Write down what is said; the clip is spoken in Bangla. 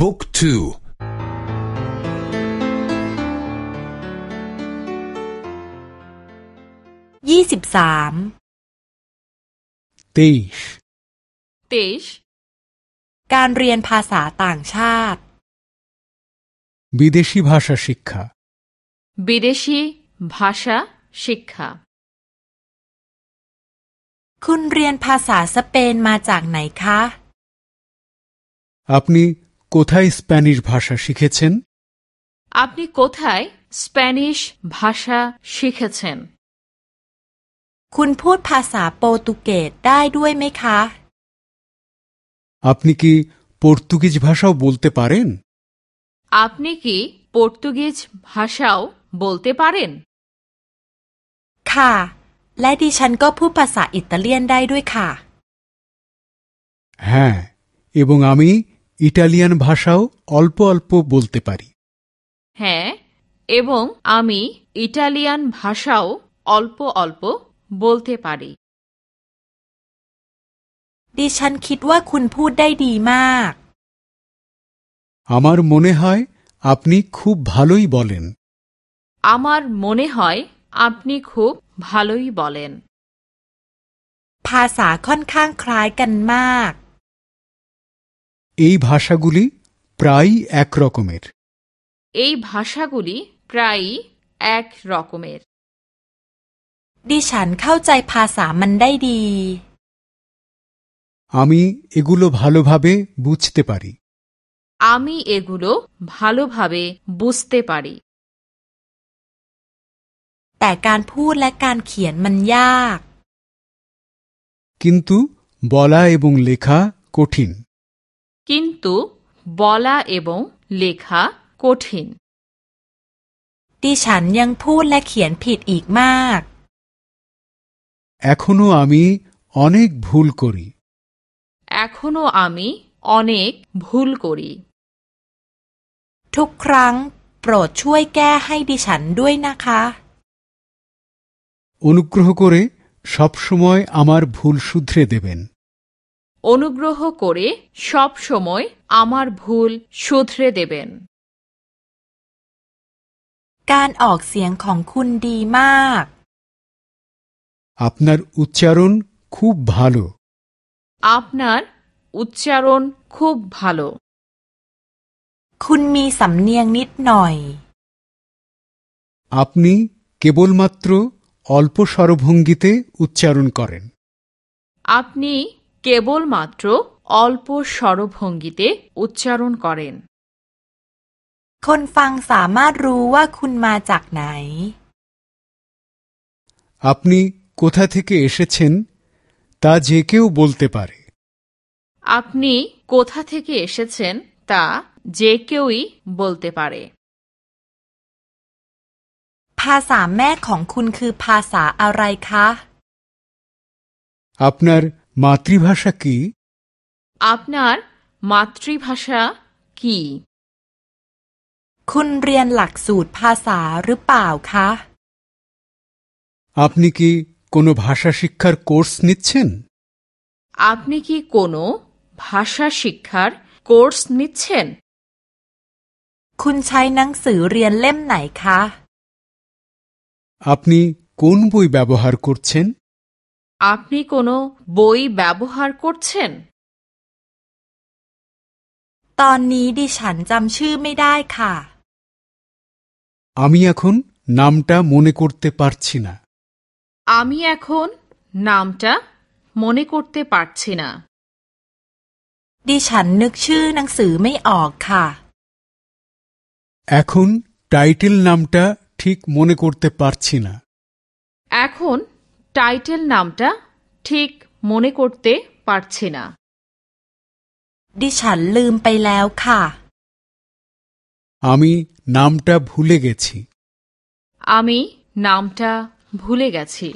บุ๊กทูยี่สิบสาม তেইশ তেইশ การเรียนภาษาต่างชาติ বিদেশি ভাষা শিক্ষা বিদেশি ভাষা শিক্ষা คุณเรียนภาษาสเปนมาจากไหนคะ আপনি কোথায় স্প্যানিশ ভাষা শিখেছেন আপনি কোথায় স্প্যানিশ ভাষা শিখেছেন คุณพูดภาษาโปรตุเกสได้ด้วยไหมคะ আপনি কি পর্তুগিজ ভাষাও বলতে পারেন আপনি কি পর্তুগিজ ভাষাও বলতে পারেন ค่ะ และดิฉันก็พูดภาษาอิตาเลียนได้ด้วยค่ะ হ্যাঁ এবং আমি ইটালিয়ান ভাষাও অল্প অল্প বলতে পারি হ্যাঁ এবং আমি ইটালিয়ান ভাষাও অল্প অল্প বলতে পারি ดิฉันคิดว่าคุณพูดได้ดีมาก আমার মনে হয় আপনি খুব ভালোই বলেন আমার মনে হয় আপনি খুব ভালোই বলেন ภาษาค่อนข้างคล้ายกันมาก এই ভাষাগুলি প্রায় এক রকমের এই ভাষাগুলি প্রায়ই এক রকমের ดิฉันเข้าใจภาษามันได้ดี আমি এগুলো ভালোভাবে বুঝতে পারি আমি এগুলো ভালোভাবে বুঝতে পারি แต่การพูดและการเขียนมันยาก কিন্তু বলা এবং লেখা কঠিন কিন্তু বলা এবং লেখা কঠিন ดิฉันยังพูดและเขียนผิดอีกมาก এখনো আমি অনেক ভুল করি এখনো আমি অনেক ভুল করি ทุกครั้ง โปรดช่วยแก้ให้ดิฉันด้วยนะคะ অনুগ্রহ করে সবসময় আমার ভুল শুধরে দেবেন অনুগ্রহ করে সব সময় আমার ভুল শুধরে দেবেন การออกเสียงของคุณดีมาก আপনার উচ্চারণ খুব ভালো আপনার উচ্চারণ খুব ভালো คุณมีสำเนียงนิดหน่อย আপনি কেবলমাত্র অল্প স্বরভঙ্গিতে উচ্চারণ করেন আপনি কেবলমাত্র অল্প স্বরভঙ্গিতে উচ্চারণ করেন คนฟังสามารถรู้ว่าคุณมาจากไหน আপনি কোথা থেকে এসেছেন তা যে কেউ বলতে পারে আপনি কোথা থেকে এসেছেন তা যে কেউই বলতে পারে ภาษาแม่ของคุณคือภาษาอะไรคะ আপনার মাতৃভাষা কি আপনার মাতৃভাষা কি คุณเรียนหลักสูตรภาษาหรือเปล่าคะ আপনি কি কোনো ভাষা শিক্ষার কোর্স নিচ্ছেন আপনি কি কোনো ভাষা শিক্ষার কোর্স নিচ্ছেন คุณใช้หนังสือเรียนเล่มไหนคะ আপনি কোন বই ব্যবহার করছেন আপনি কোনো বই ব্যবহার করছেন ตอนนี้ดิฉันจำชื่อไม่ได้ค่ะ আমি এখন নামটা মনে করতে পারছি না আমি এখন নামটা মনে করতে পারছি না ดิฉันนึกชื่อหนังสือไม่ออกค่ะ এখন টাইটেল নামটা ঠিক মনে করতে পারছি না এখন টাইটেল নামটা ঠিক মনে করতে পারছি না ดิฉันลืมไปแล้วค่ะ আমি নামটা ভুলে গেছি আমি নামটা ভুলে গেছি